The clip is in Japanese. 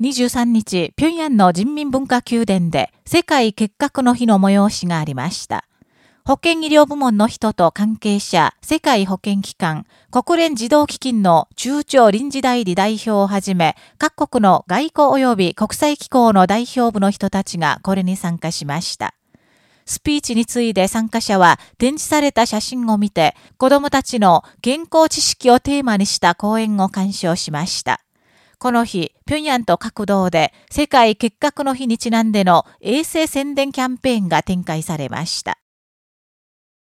23日、平壌の人民文化宮殿で世界結核の日の催しがありました。保健医療部門の人と関係者、世界保健機関、国連児童基金の中長臨時代理代表をはじめ、各国の外交及び国際機構の代表部の人たちがこれに参加しました。スピーチについて参加者は展示された写真を見て、子供たちの健康知識をテーマにした講演を鑑賞しました。この日、平壌と各道で世界結核の日にちなんでの衛星宣伝キャンペーンが展開されました。